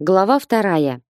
Глава вторая.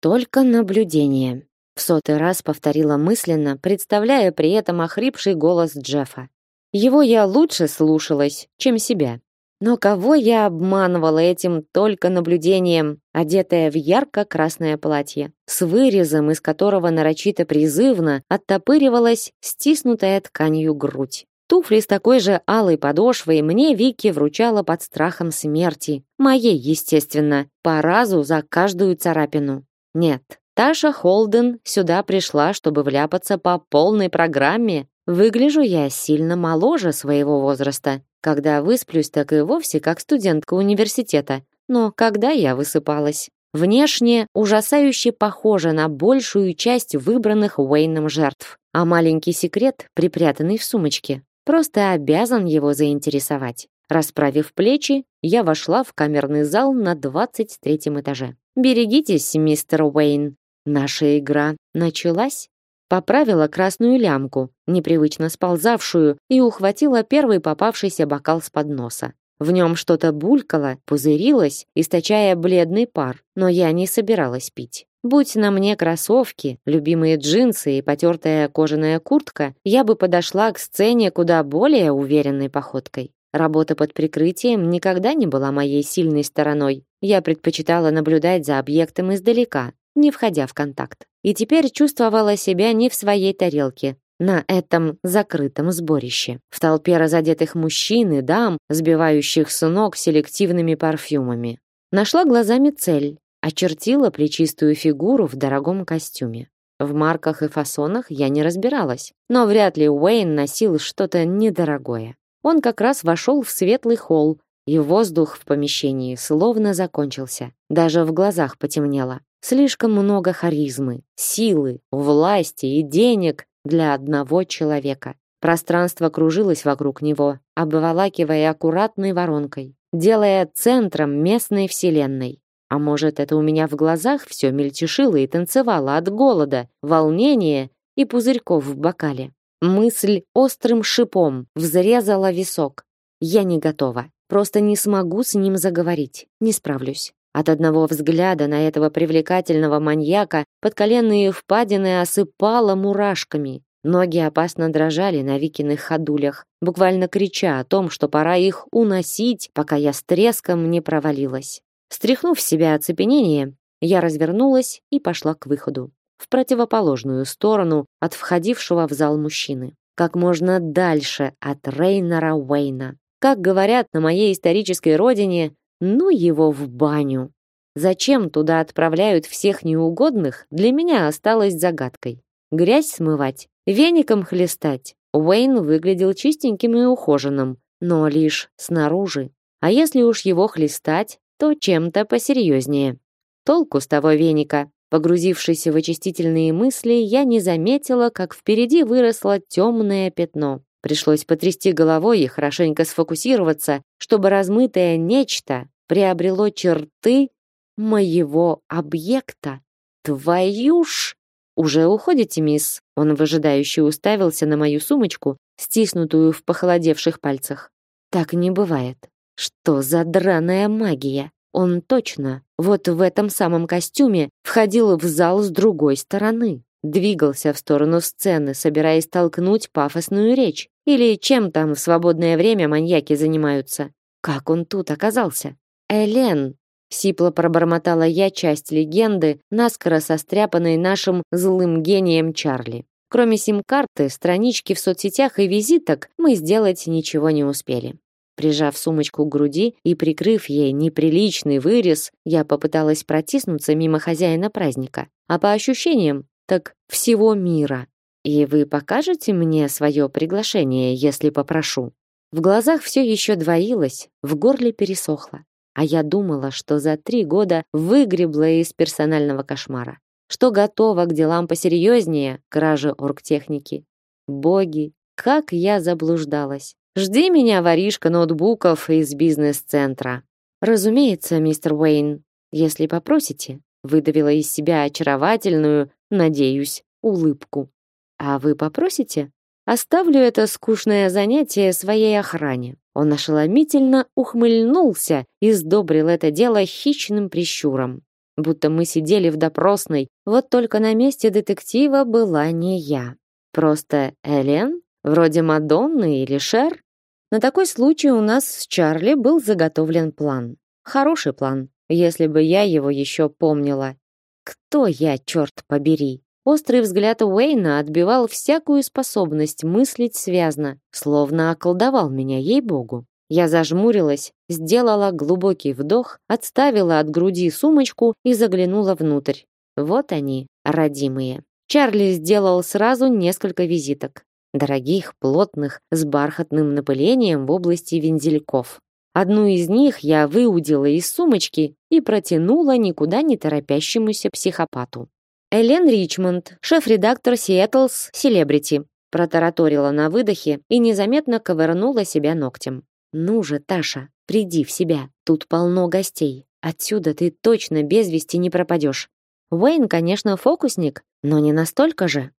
Только наблюдение. В сотый раз повторила мысленно, представляя при этом охрипший голос Джеффа. Его я лучше слушалась, чем себя. Но кого я обманывала этим только наблюдением, одетая в ярко-красное платье, с вырезом, из которого нарочито призывно оттопыривалась стиснутая тканью грудь. Туфли с такой же алой подошвой мне Вики вручала под страхом смерти. Моей, естественно, по разу за каждую царапину. Нет, Таша Холден сюда пришла, чтобы вляпаться по полной программе. Выгляжу я сильно моложе своего возраста. Когда высплюсь, так и вовсе как студентка университета. Но когда я высыпалась? Внешне ужасающе похожа на большую часть выбранных Уэйном жертв. А маленький секрет, припрятанный в сумочке, Просто обязан его заинтересовать. Расправив плечи, я вошла в камерный зал на 23 этаже. Берегитесь, мистер Уэйн. Наша игра началась. Поправила красную лямку, непривычно сползавшую, и ухватила первый попавшийся бокал с подноса. В нем что-то булькало, пузырилось, источая бледный пар, но я не собиралась пить. Будь на мне кроссовки, любимые джинсы и потертая кожаная куртка, я бы подошла к сцене куда более уверенной походкой. Работа под прикрытием никогда не была моей сильной стороной. Я предпочитала наблюдать за объектом издалека, не входя в контакт. И теперь чувствовала себя не в своей тарелке, на этом закрытом сборище. В толпе разодетых мужчин и дам, сбивающих с ног селективными парфюмами. Нашла глазами цель очертила плечистую фигуру в дорогом костюме. В марках и фасонах я не разбиралась, но вряд ли Уэйн носил что-то недорогое. Он как раз вошел в светлый холл, и воздух в помещении словно закончился. Даже в глазах потемнело. Слишком много харизмы, силы, власти и денег для одного человека. Пространство кружилось вокруг него, обволакивая аккуратной воронкой, делая центром местной вселенной. А может, это у меня в глазах все мельтешило и танцевало от голода, волнения и пузырьков в бокале. Мысль острым шипом взрезала висок. Я не готова. Просто не смогу с ним заговорить. Не справлюсь. От одного взгляда на этого привлекательного маньяка подколенные впадины осыпало мурашками. Ноги опасно дрожали на Викиных ходулях, буквально крича о том, что пора их уносить, пока я с треском не провалилась. Стряхнув с себя оцепенение, я развернулась и пошла к выходу, в противоположную сторону от входившего в зал мужчины, как можно дальше от Рейнера Уэйна. Как говорят на моей исторической родине, ну его в баню. Зачем туда отправляют всех неугодных, для меня осталось загадкой. Грязь смывать, веником хлестать. Уэйн выглядел чистеньким и ухоженным, но лишь снаружи. А если уж его хлестать, то чем-то посерьезнее. Толку с того веника. Погрузившись в очистительные мысли, я не заметила, как впереди выросло темное пятно. Пришлось потрясти головой и хорошенько сфокусироваться, чтобы размытое нечто приобрело черты моего объекта. Твою ж! Уже уходите, мисс? Он выжидающе уставился на мою сумочку, стиснутую в похолодевших пальцах. Так не бывает. Что за драная магия? Он точно, вот в этом самом костюме, входил в зал с другой стороны. Двигался в сторону сцены, собираясь толкнуть пафосную речь. Или чем там в свободное время маньяки занимаются. Как он тут оказался? Элен, сипло пробормотала я часть легенды, наскоро состряпанной нашим злым гением Чарли. Кроме сим-карты, странички в соцсетях и визиток мы сделать ничего не успели. Прижав сумочку к груди и прикрыв ей неприличный вырез, я попыталась протиснуться мимо хозяина праздника. А по ощущениям, так всего мира. И вы покажете мне свое приглашение, если попрошу. В глазах все еще двоилось, в горле пересохло. А я думала, что за три года выгребла из персонального кошмара, что готова к делам посерьезнее, краже оргтехники. Боги, как я заблуждалась. Жди меня, воришка ноутбуков из бизнес-центра. Разумеется, мистер Уэйн, если попросите, выдавила из себя очаровательную, надеюсь, улыбку. А вы попросите? Оставлю это скучное занятие своей охране. Он ошеломительно ухмыльнулся и сдобрил это дело хищным прищуром. будто мы сидели в допросной. Вот только на месте детектива была не я. Просто Элен? Вроде Мадонны или Шер? На такой случай у нас с Чарли был заготовлен план. Хороший план, если бы я его еще помнила. Кто я, черт побери? Острый взгляд Уэйна отбивал всякую способность мыслить связно, словно околдовал меня, ей-богу. Я зажмурилась, сделала глубокий вдох, отставила от груди сумочку и заглянула внутрь. Вот они, родимые. Чарли сделал сразу несколько визиток. Дорогих, плотных, с бархатным напылением в области вензельков. Одну из них я выудила из сумочки и протянула никуда не торопящемуся психопату. Элен Ричмонд, шеф-редактор Seattle's Celebrity, протараторила на выдохе и незаметно ковырнула себя ногтем. Ну же, Таша, приди в себя. Тут полно гостей. Отсюда ты точно без вести не пропадешь. Уэйн, конечно, фокусник, но не настолько же.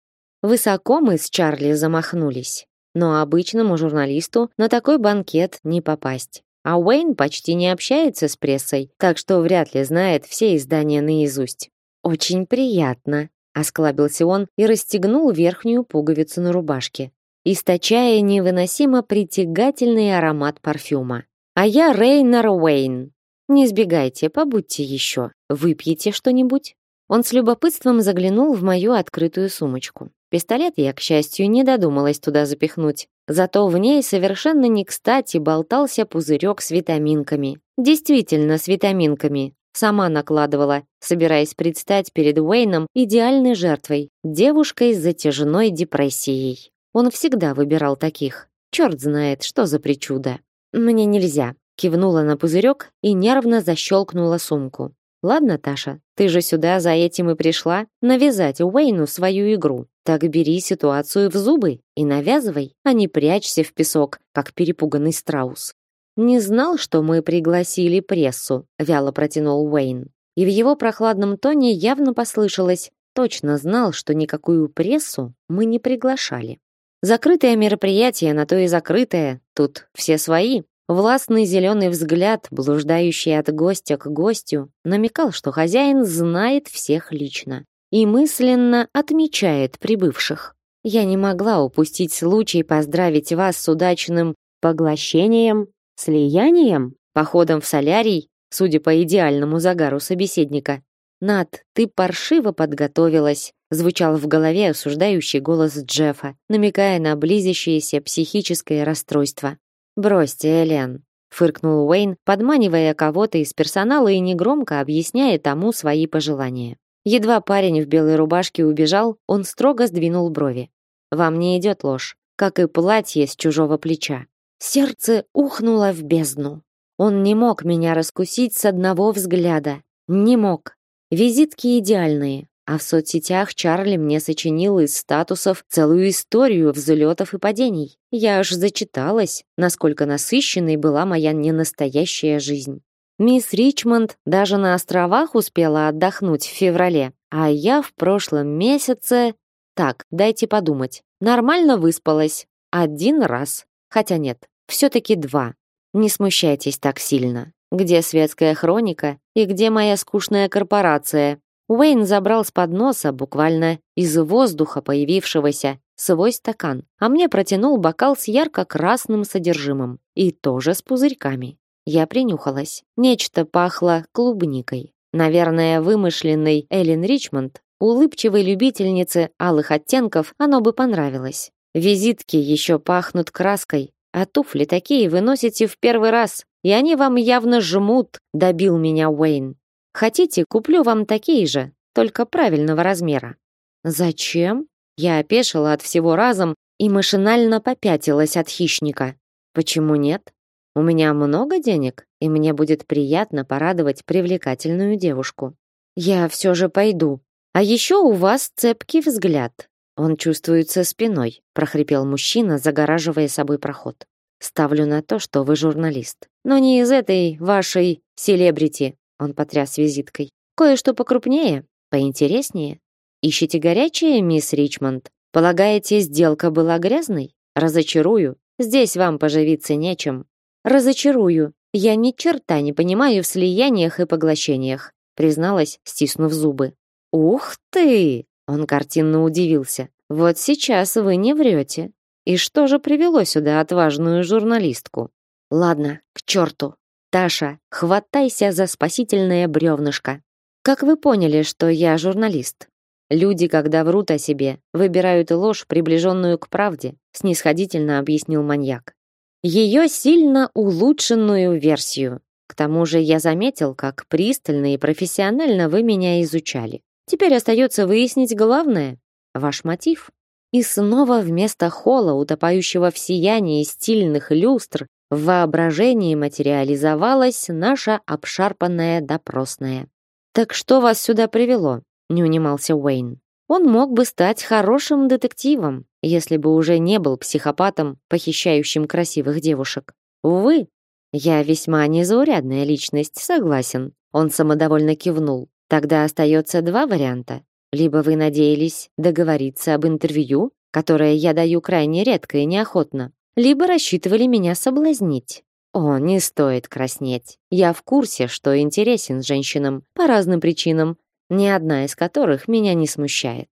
Высоко мы с Чарли замахнулись. Но обычному журналисту на такой банкет не попасть. А Уэйн почти не общается с прессой, так что вряд ли знает все издания наизусть. Очень приятно, осклабился он и расстегнул верхнюю пуговицу на рубашке, источая невыносимо притягательный аромат парфюма. А я Рейнер Уэйн. Не сбегайте, побудьте еще. Выпьете что-нибудь? Он с любопытством заглянул в мою открытую сумочку. Пистолет я, к счастью, не додумалась туда запихнуть. Зато в ней совершенно не кстати болтался пузырек с витаминками. Действительно, с витаминками. Сама накладывала, собираясь предстать перед Уэйном идеальной жертвой, девушкой с затяжной депрессией. Он всегда выбирал таких. Черт знает, что за причуда. Мне нельзя. Кивнула на пузырек и нервно защелкнула сумку. Ладно, Таша, ты же сюда за этим и пришла навязать Уэйну свою игру. Так бери ситуацию в зубы и навязывай, а не прячься в песок, как перепуганный страус. Не знал, что мы пригласили прессу, вяло протянул Уэйн. И в его прохладном тоне явно послышалось: точно знал, что никакую прессу мы не приглашали. Закрытое мероприятие, на то и закрытое. Тут все свои. Властный зеленый взгляд, блуждающий от гостя к гостю, намекал, что хозяин знает всех лично и мысленно отмечает прибывших. Я не могла упустить случай поздравить вас с удачным поглощением Слиянием? Походом в солярий, судя по идеальному загару собеседника. Над, ты паршиво подготовилась, звучал в голове осуждающий голос Джеффа, намекая на близящееся психическое расстройство. Бросьте, Элен, фыркнул Уэйн, подманивая кого-то из персонала и негромко объясняя тому свои пожелания. Едва парень в белой рубашке убежал, он строго сдвинул брови. Вам не идет ложь, как и платье с чужого плеча. Сердце ухнуло в бездну. Он не мог меня раскусить с одного взгляда. Не мог. Визитки идеальные, а в соцсетях Чарли мне сочинил из статусов целую историю взлетов и падений. Я аж зачиталась, насколько насыщенной была моя ненастоящая жизнь. Мисс Ричмонд даже на островах успела отдохнуть в феврале, а я в прошлом месяце... Так, дайте подумать. Нормально выспалась. Один раз. Хотя нет, все-таки два. Не смущайтесь так сильно. Где светская хроника и где моя скучная корпорация? Уэйн забрал с подноса, буквально из воздуха появившегося, свой стакан, а мне протянул бокал с ярко-красным содержимым и тоже с пузырьками. Я принюхалась. Нечто пахло клубникой. Наверное, вымышленной Эллен Ричмонд, улыбчивой любительнице алых оттенков, оно бы понравилось. Визитки еще пахнут краской, а туфли такие вы носите в первый раз, и они вам явно жмут, добил меня Уэйн. Хотите, куплю вам такие же, только правильного размера. Зачем? Я опешила от всего разом и машинально попятилась от хищника. Почему нет? У меня много денег, и мне будет приятно порадовать привлекательную девушку. Я все же пойду. А еще у вас цепкий взгляд. Он чувствуется спиной, прохрипел мужчина, загораживая собой проход. Ставлю на то, что вы журналист. Но не из этой вашей селебрити, он потряс визиткой. Кое-что покрупнее, поинтереснее. Ищете горячее, мисс Ричмонд? Полагаете, сделка была грязной? Разочарую. Здесь вам поживиться нечем. Разочарую. Я ни черта не понимаю в слияниях и поглощениях. призналась, стиснув зубы. Ух ты! Он картинно удивился. Вот сейчас вы не врете. И что же привело сюда отважную журналистку? Ладно, к черту. Таша, хватайся за спасительное бревнышко. Как вы поняли, что я журналист? Люди, когда врут о себе, выбирают ложь, приближенную к правде, снисходительно объяснил маньяк. Ее сильно улучшенную версию. К тому же я заметил, как пристально и профессионально вы меня изучали. Теперь остается выяснить главное ваш мотив. И снова вместо холла, утопающего в сиянии стильных люстр, в воображении материализовалась наша обшарпанная допросная. Так что вас сюда привело? не унимался Уэйн. Он мог бы стать хорошим детективом, если бы уже не был психопатом, похищающим красивых девушек. Увы, я весьма незаурядная личность, согласен. Он самодовольно кивнул. Тогда остается два варианта. Либо вы надеялись договориться об интервью, которое я даю крайне редко и неохотно, либо рассчитывали меня соблазнить. О, не стоит краснеть. Я в курсе, что интересен женщинам по разным причинам, ни одна из которых меня не смущает.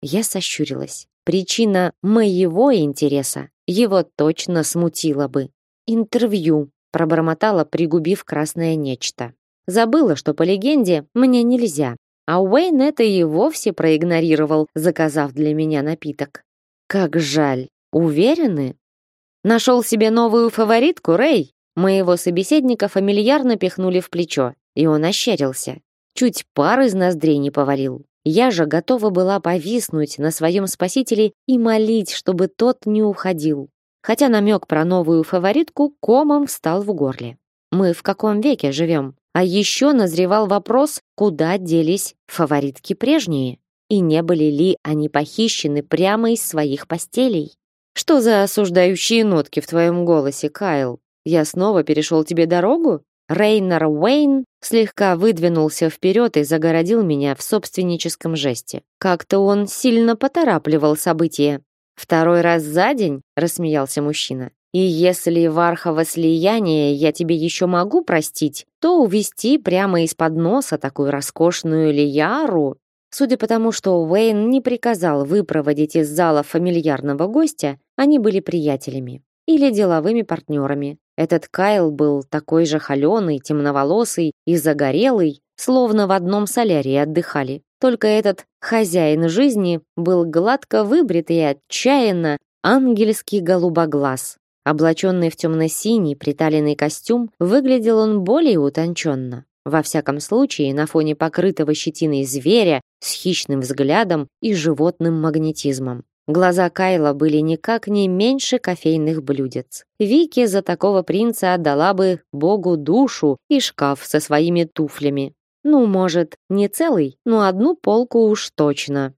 Я сощурилась. Причина моего интереса его точно смутила бы. Интервью, пробормотала, пригубив красное нечто. Забыла, что по легенде мне нельзя. А Уэйн это и вовсе проигнорировал, заказав для меня напиток. Как жаль. Уверены? Нашел себе новую фаворитку, Рэй? Моего собеседника фамильярно пихнули в плечо, и он ощерился. Чуть пар из ноздрей не повалил. Я же готова была повиснуть на своем спасителе и молить, чтобы тот не уходил. Хотя намек про новую фаворитку комом встал в горле. Мы в каком веке живем? А еще назревал вопрос, куда делись фаворитки прежние? И не были ли они похищены прямо из своих постелей? Что за осуждающие нотки в твоем голосе, Кайл? Я снова перешел тебе дорогу? Рейнер Уэйн слегка выдвинулся вперед и загородил меня в собственническом жесте. Как-то он сильно поторапливал события. Второй раз за день, рассмеялся мужчина. И если вархово слияние я тебе еще могу простить, то увести прямо из-под носа такую роскошную лияру Судя по тому, что Уэйн не приказал выпроводить из зала фамильярного гостя, они были приятелями или деловыми партнерами. Этот Кайл был такой же холеный, темноволосый и загорелый, словно в одном солярии отдыхали. Только этот хозяин жизни был гладко выбрит и отчаянно ангельский голубоглаз. Облаченный в темно-синий приталенный костюм, выглядел он более утонченно. Во всяком случае, на фоне покрытого щетиной зверя с хищным взглядом и животным магнетизмом. Глаза Кайла были никак не меньше кофейных блюдец. Вики за такого принца отдала бы богу душу и шкаф со своими туфлями. Ну, может, не целый, но одну полку уж точно.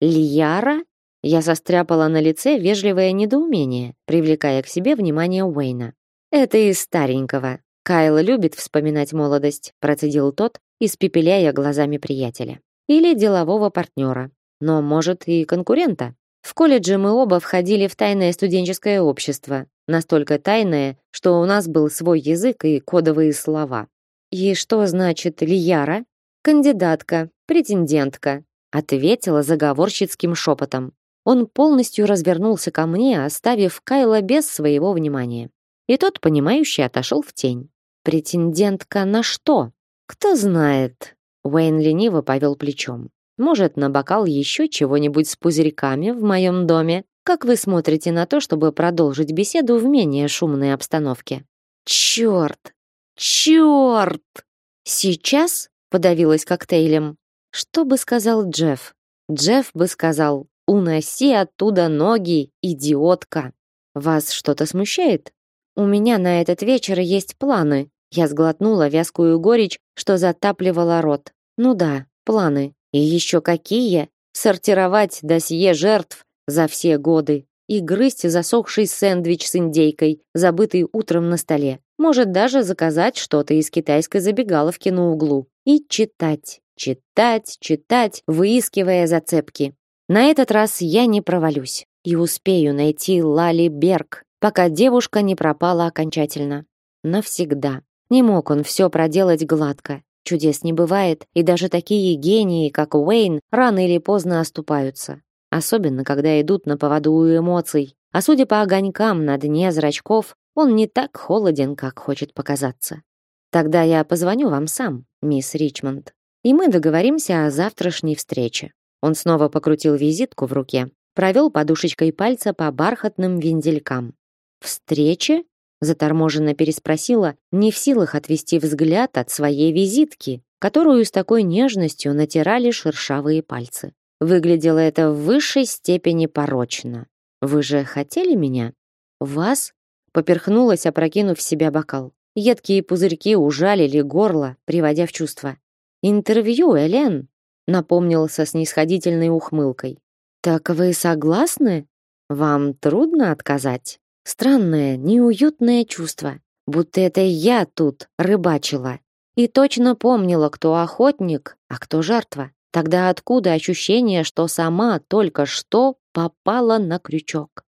Лияра? Я застряпала на лице вежливое недоумение, привлекая к себе внимание Уэйна. Это из старенького. Кайл любит вспоминать молодость, процедил тот, испепеляя глазами приятеля. Или делового партнера. Но, может, и конкурента. В колледже мы оба входили в тайное студенческое общество, настолько тайное, что у нас был свой язык и кодовые слова. И что значит Лияра? Кандидатка, претендентка, ответила заговорщицким шепотом. Он полностью развернулся ко мне, оставив Кайла без своего внимания. И тот, понимающий, отошел в тень. Претендентка на что? Кто знает. Уэйн лениво повел плечом. Может, на бокал еще чего-нибудь с пузырьками в моем доме? Как вы смотрите на то, чтобы продолжить беседу в менее шумной обстановке? Черт! Черт! Сейчас подавилась коктейлем. Что бы сказал Джефф? Джефф бы сказал: "Уноси оттуда ноги, идиотка". Вас что-то смущает? У меня на этот вечер есть планы. Я сглотнула вязкую горечь, что затапливала рот. Ну да, планы. И еще какие? Сортировать досье жертв за все годы и грызть засохший сэндвич с индейкой, забытый утром на столе. Может даже заказать что-то из китайской забегаловки на углу и читать, читать, читать, выискивая зацепки. На этот раз я не провалюсь и успею найти Лали Берг, пока девушка не пропала окончательно. Навсегда. Не мог он все проделать гладко. Чудес не бывает, и даже такие гении, как Уэйн, рано или поздно оступаются. Особенно, когда идут на поводу у эмоций. А судя по огонькам на дне зрачков, он не так холоден, как хочет показаться. Тогда я позвоню вам сам, мисс Ричмонд, и мы договоримся о завтрашней встрече. Он снова покрутил визитку в руке, провел подушечкой пальца по бархатным вензелькам. Встрече? Заторможенно переспросила, не в силах отвести взгляд от своей визитки, которую с такой нежностью натирали шершавые пальцы. Выглядело это в высшей степени порочно. Вы же хотели меня? Вас? Поперхнулась, опрокинув в себя бокал. Едкие пузырьки ужалили горло, приводя в чувство. Интервью, Элен, напомнил со снисходительной ухмылкой. Так вы согласны? Вам трудно отказать? Странное, неуютное чувство, будто это я тут рыбачила и точно помнила, кто охотник, а кто жертва. Тогда откуда ощущение, что сама только что попала на крючок?